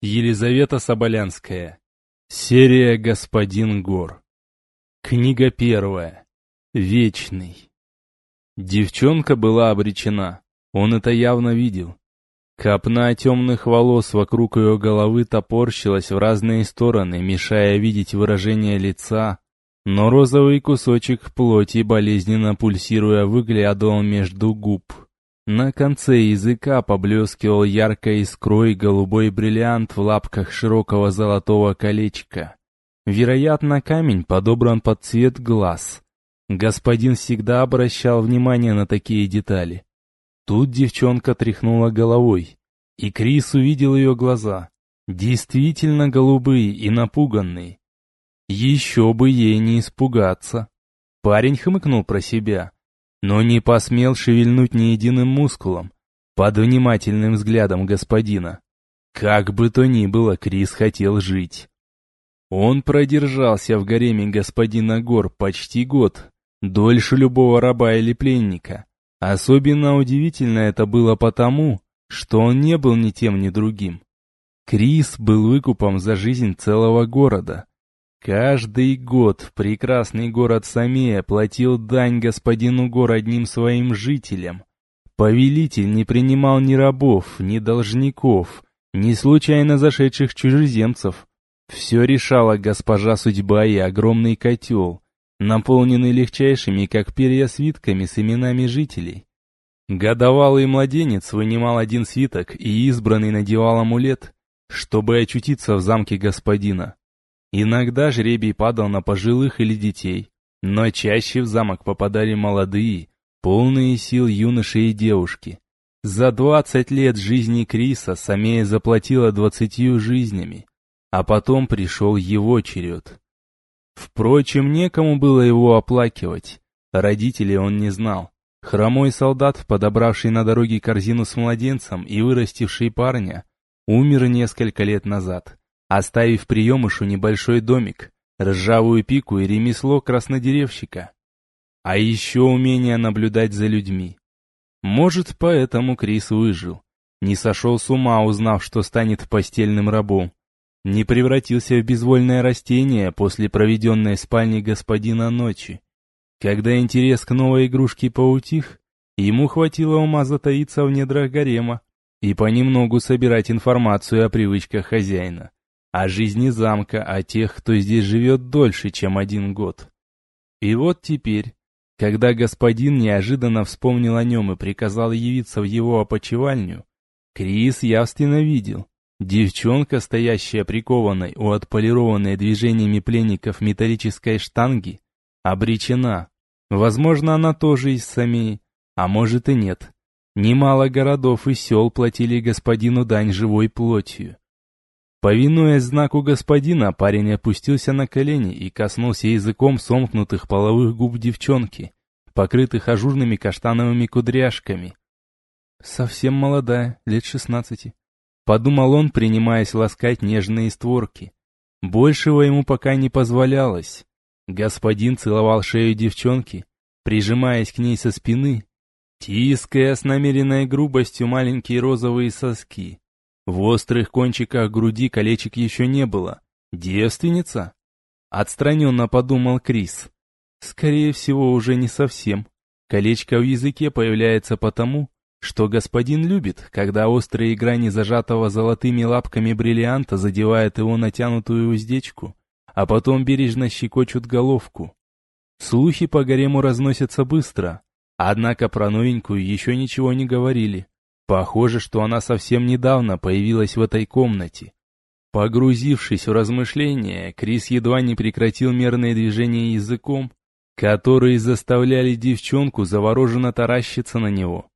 Елизавета Соболянская. Серия «Господин Гор». Книга первая. Вечный. Девчонка была обречена. Он это явно видел. Копна темных волос вокруг ее головы топорщилась в разные стороны, мешая видеть выражение лица, но розовый кусочек плоти, болезненно пульсируя, выглядывал между губ. На конце языка поблескивал яркой искрой голубой бриллиант в лапках широкого золотого колечка. Вероятно, камень подобран под цвет глаз. Господин всегда обращал внимание на такие детали. Тут девчонка тряхнула головой, и Крис увидел ее глаза. Действительно голубые и напуганные. Еще бы ей не испугаться. Парень хмыкнул про себя но не посмел шевельнуть ни единым мускулом под внимательным взглядом господина. Как бы то ни было, Крис хотел жить. Он продержался в гареме господина Гор почти год, дольше любого раба или пленника. Особенно удивительно это было потому, что он не был ни тем, ни другим. Крис был выкупом за жизнь целого города, Каждый год прекрасный город Самея платил дань господину гор одним своим жителям. Повелитель не принимал ни рабов, ни должников, ни случайно зашедших чужеземцев. Все решала госпожа судьба и огромный котел, наполненный легчайшими, как перья, свитками с именами жителей. Годовалый младенец вынимал один свиток и избранный надевал амулет, чтобы очутиться в замке господина. Иногда жребий падал на пожилых или детей, но чаще в замок попадали молодые, полные сил юноши и девушки. За двадцать лет жизни Криса Самея заплатила двадцатью жизнями, а потом пришел его черед. Впрочем, некому было его оплакивать, родителей он не знал. Хромой солдат, подобравший на дороге корзину с младенцем и вырастивший парня, умер несколько лет назад оставив приемышу небольшой домик, ржавую пику и ремесло краснодеревщика. А еще умение наблюдать за людьми. Может, поэтому Крис выжил. Не сошел с ума, узнав, что станет постельным рабом. Не превратился в безвольное растение после проведенной в спальне господина ночи. Когда интерес к новой игрушке поутих, ему хватило ума затаиться в недрах гарема и понемногу собирать информацию о привычках хозяина о жизни замка, о тех, кто здесь живет дольше, чем один год. И вот теперь, когда господин неожиданно вспомнил о нем и приказал явиться в его опочивальню, Крис явственно видел, девчонка, стоящая прикованной у отполированной движениями пленников металлической штанги, обречена. Возможно, она тоже из Самии, а может и нет. Немало городов и сел платили господину дань живой плотью. Повинуясь знаку господина, парень опустился на колени и коснулся языком сомкнутых половых губ девчонки, покрытых ажурными каштановыми кудряшками. «Совсем молодая, лет шестнадцати», — подумал он, принимаясь ласкать нежные створки. Большего ему пока не позволялось. Господин целовал шею девчонки, прижимаясь к ней со спины, тиская с намеренной грубостью маленькие розовые соски. В острых кончиках груди колечек еще не было. Девственница? Отстраненно подумал Крис. Скорее всего, уже не совсем. Колечко в языке появляется потому, что господин любит, когда острые грани зажатого золотыми лапками бриллианта задевают его натянутую уздечку, а потом бережно щекочут головку. Слухи по гарему разносятся быстро, однако про новенькую еще ничего не говорили. Похоже, что она совсем недавно появилась в этой комнате. Погрузившись в размышления, Крис едва не прекратил мерные движения языком, которые заставляли девчонку завороженно таращиться на него.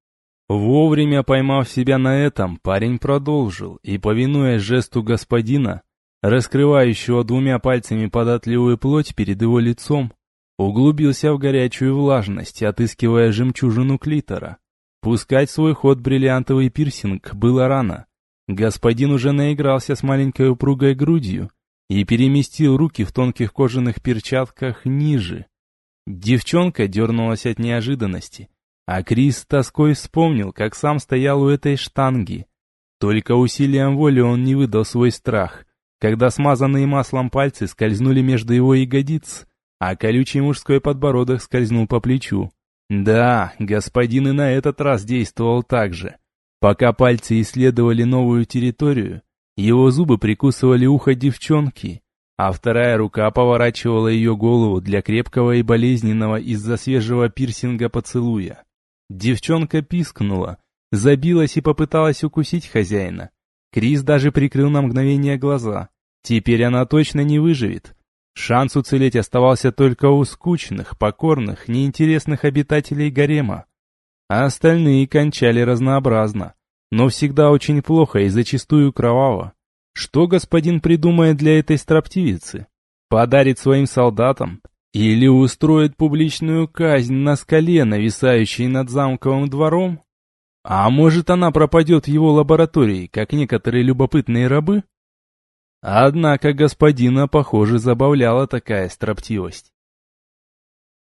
Вовремя поймав себя на этом, парень продолжил, и, повинуясь жесту господина, раскрывающего двумя пальцами податливую плоть перед его лицом, углубился в горячую влажность, отыскивая жемчужину клитора. Пускать свой ход бриллиантовый пирсинг было рано. Господин уже наигрался с маленькой упругой грудью и переместил руки в тонких кожаных перчатках ниже. Девчонка дернулась от неожиданности, а Крис с тоской вспомнил, как сам стоял у этой штанги. Только усилием воли он не выдал свой страх, когда смазанные маслом пальцы скользнули между его ягодиц, а колючий мужской подбородок скользнул по плечу. Да, господин и на этот раз действовал так же. Пока пальцы исследовали новую территорию, его зубы прикусывали ухо девчонки, а вторая рука поворачивала ее голову для крепкого и болезненного из-за свежего пирсинга поцелуя. Девчонка пискнула, забилась и попыталась укусить хозяина. Крис даже прикрыл на мгновение глаза. Теперь она точно не выживет. Шанс уцелеть оставался только у скучных, покорных, неинтересных обитателей гарема. А остальные кончали разнообразно, но всегда очень плохо и зачастую кроваво. Что господин придумает для этой строптивицы? Подарит своим солдатам? Или устроит публичную казнь на скале, нависающей над замковым двором? А может она пропадет в его лаборатории, как некоторые любопытные рабы? Однако господина, похоже, забавляла такая строптивость.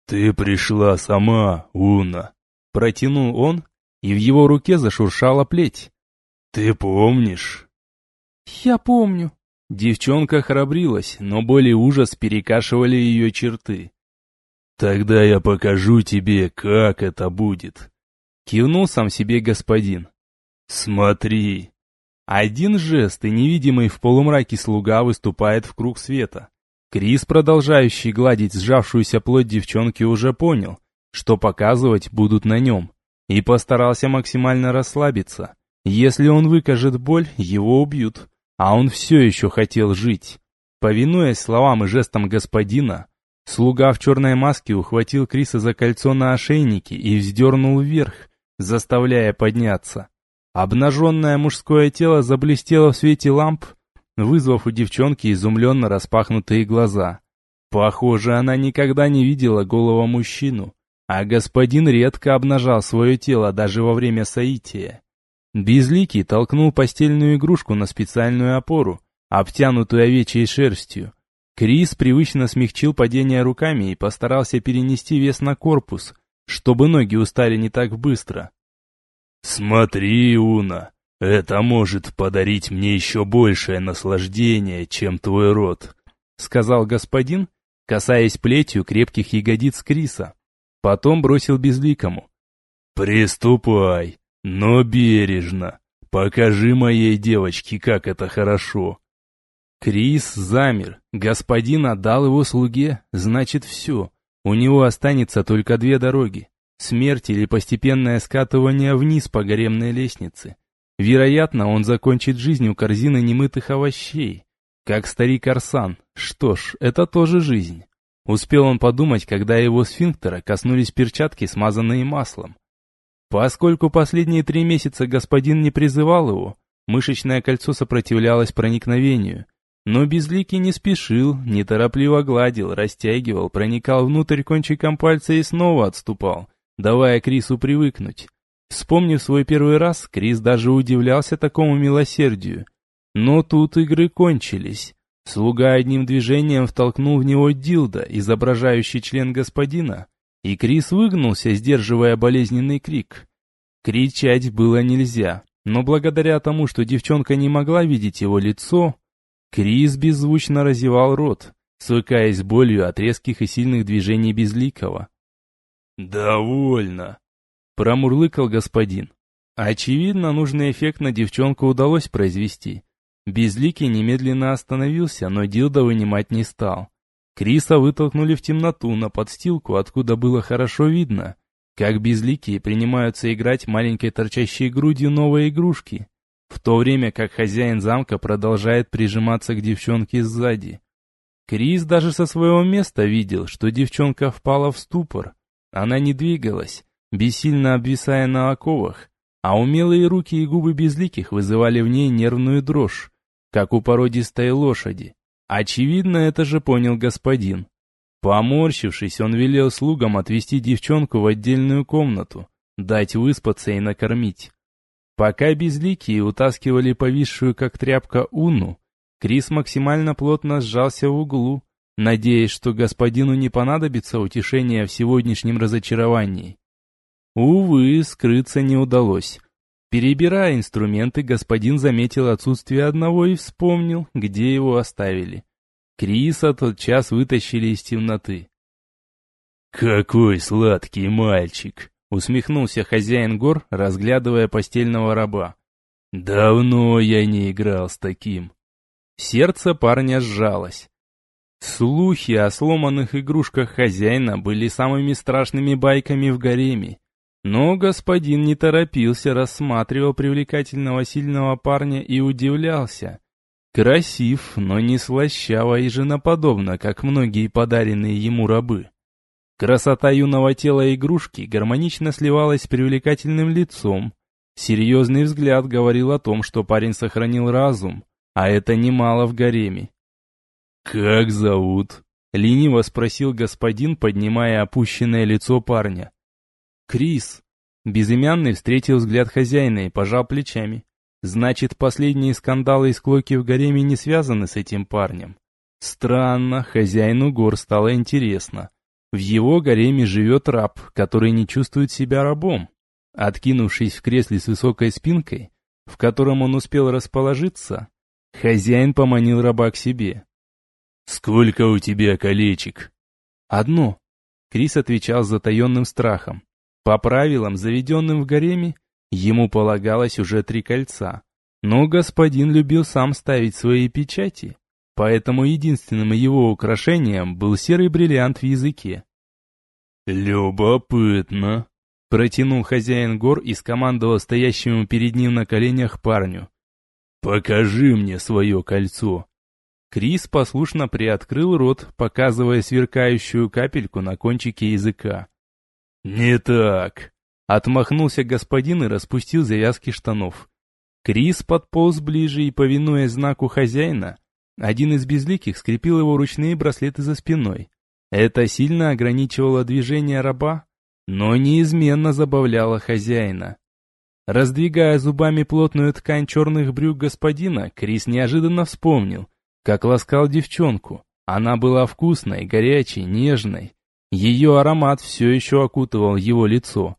«Ты пришла сама, Уна!» Протянул он, и в его руке зашуршала плеть. «Ты помнишь?» «Я помню». Девчонка храбрилась, но боль и ужас перекашивали ее черты. «Тогда я покажу тебе, как это будет», — кивнул сам себе господин. «Смотри». Один жест, и невидимый в полумраке слуга выступает в круг света. Крис, продолжающий гладить сжавшуюся плоть девчонки, уже понял, что показывать будут на нем, и постарался максимально расслабиться. Если он выкажет боль, его убьют, а он все еще хотел жить. Повинуясь словам и жестам господина, слуга в черной маске ухватил Криса за кольцо на ошейнике и вздернул вверх, заставляя подняться. Обнаженное мужское тело заблестело в свете ламп, вызвав у девчонки изумленно распахнутые глаза. Похоже, она никогда не видела голого мужчину, а господин редко обнажал свое тело даже во время соития. Безликий толкнул постельную игрушку на специальную опору, обтянутую овечьей шерстью. Крис привычно смягчил падение руками и постарался перенести вес на корпус, чтобы ноги устали не так быстро. «Смотри, Уна, это может подарить мне еще большее наслаждение, чем твой род», сказал господин, касаясь плетью крепких ягодиц Криса. Потом бросил безликому. «Приступай, но бережно. Покажи моей девочке, как это хорошо». Крис замер. Господин отдал его слуге, значит все. У него останется только две дороги. Смерть или постепенное скатывание вниз по гаремной лестнице. Вероятно, он закончит жизнь у корзины немытых овощей. Как старик Арсан. Что ж, это тоже жизнь. Успел он подумать, когда его сфинктера коснулись перчатки, смазанные маслом. Поскольку последние три месяца господин не призывал его, мышечное кольцо сопротивлялось проникновению. Но Безликий не спешил, неторопливо гладил, растягивал, проникал внутрь кончиком пальца и снова отступал, давая Крису привыкнуть. Вспомнив свой первый раз, Крис даже удивлялся такому милосердию. Но тут игры кончились. Слуга одним движением втолкнул в него дилда, изображающий член господина, и Крис выгнулся, сдерживая болезненный крик. Кричать было нельзя, но благодаря тому, что девчонка не могла видеть его лицо, Крис беззвучно разевал рот, свыкаясь болью от резких и сильных движений Безликого. «Довольно», — промурлыкал господин. Очевидно, нужный эффект на девчонку удалось произвести. Безликий немедленно остановился, но Дилда вынимать не стал. Криса вытолкнули в темноту на подстилку, откуда было хорошо видно, как безликие принимаются играть маленькой торчащей грудью новой игрушки, в то время как хозяин замка продолжает прижиматься к девчонке сзади. Крис даже со своего места видел, что девчонка впала в ступор, она не двигалась, бессильно обвисая на оковах, а умелые руки и губы безликих вызывали в ней нервную дрожь, как у породистой лошади. Очевидно, это же понял господин. Поморщившись, он велел слугам отвести девчонку в отдельную комнату, дать выспаться и накормить. Пока безликие утаскивали повисшую как тряпка Уну, Крис максимально плотно сжался в углу, надеясь, что господину не понадобится утешение в сегодняшнем разочаровании. Увы, скрыться не удалось. Перебирая инструменты, господин заметил отсутствие одного и вспомнил, где его оставили. Криса тот час вытащили из темноты. «Какой сладкий мальчик!» — усмехнулся хозяин гор, разглядывая постельного раба. «Давно я не играл с таким». Сердце парня сжалось. Слухи о сломанных игрушках хозяина были самыми страшными байками в гареме. Но господин не торопился, рассматривал привлекательного сильного парня и удивлялся. Красив, но не слащаво и женоподобно, как многие подаренные ему рабы. Красота юного тела игрушки гармонично сливалась с привлекательным лицом. Серьезный взгляд говорил о том, что парень сохранил разум, а это немало в гареме. «Как зовут?» — лениво спросил господин, поднимая опущенное лицо парня. «Крис». Безымянный встретил взгляд хозяина и пожал плечами. Значит, последние скандалы и склоки в гареме не связаны с этим парнем. Странно, хозяину гор стало интересно. В его гареме живет раб, который не чувствует себя рабом. Откинувшись в кресле с высокой спинкой, в котором он успел расположиться, хозяин поманил раба к себе. «Сколько у тебя колечек?» «Одно», — Крис отвечал с затаенным страхом. По правилам, заведенным в гареме, ему полагалось уже три кольца. Но господин любил сам ставить свои печати, поэтому единственным его украшением был серый бриллиант в языке. «Любопытно», — протянул хозяин гор и скомандовал стоящему перед ним на коленях парню. «Покажи мне свое кольцо». Крис послушно приоткрыл рот, показывая сверкающую капельку на кончике языка. «Не так!» Отмахнулся господин и распустил завязки штанов. Крис подполз ближе и, повинуясь знаку хозяина, один из безликих скрепил его ручные браслеты за спиной. Это сильно ограничивало движение раба, но неизменно забавляло хозяина. Раздвигая зубами плотную ткань черных брюк господина, Крис неожиданно вспомнил, как ласкал девчонку. Она была вкусной, горячей, нежной. Ее аромат все еще окутывал его лицо.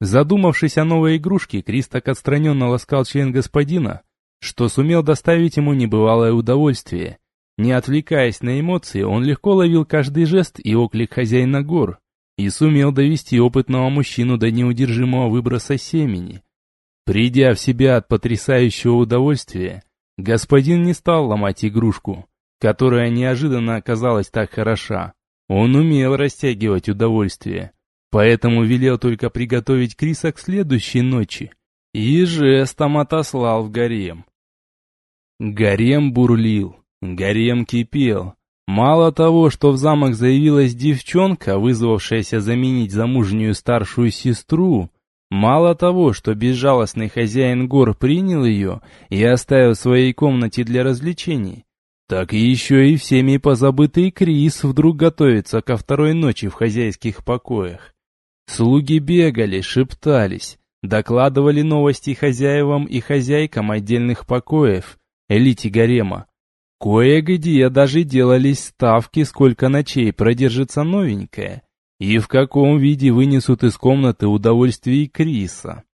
Задумавшись о новой игрушке, Крис так отстраненно ласкал член господина, что сумел доставить ему небывалое удовольствие. Не отвлекаясь на эмоции, он легко ловил каждый жест и оклик хозяина гор и сумел довести опытного мужчину до неудержимого выброса семени. Придя в себя от потрясающего удовольствия, Господин не стал ломать игрушку, которая неожиданно оказалась так хороша. Он умел растягивать удовольствие, поэтому велел только приготовить Криса к следующей ночи и жестом отослал в гарем. Гарем бурлил, гарем кипел. Мало того, что в замок заявилась девчонка, вызвавшаяся заменить замужнюю старшую сестру, Мало того, что безжалостный хозяин гор принял ее и оставил в своей комнате для развлечений, так еще и всеми позабытый Крис вдруг готовится ко второй ночи в хозяйских покоях. Слуги бегали, шептались, докладывали новости хозяевам и хозяйкам отдельных покоев, элите гарема. Кое-где даже делались ставки, сколько ночей продержится новенькая, и в каком виде вынесут из комнаты удовольствие Криса.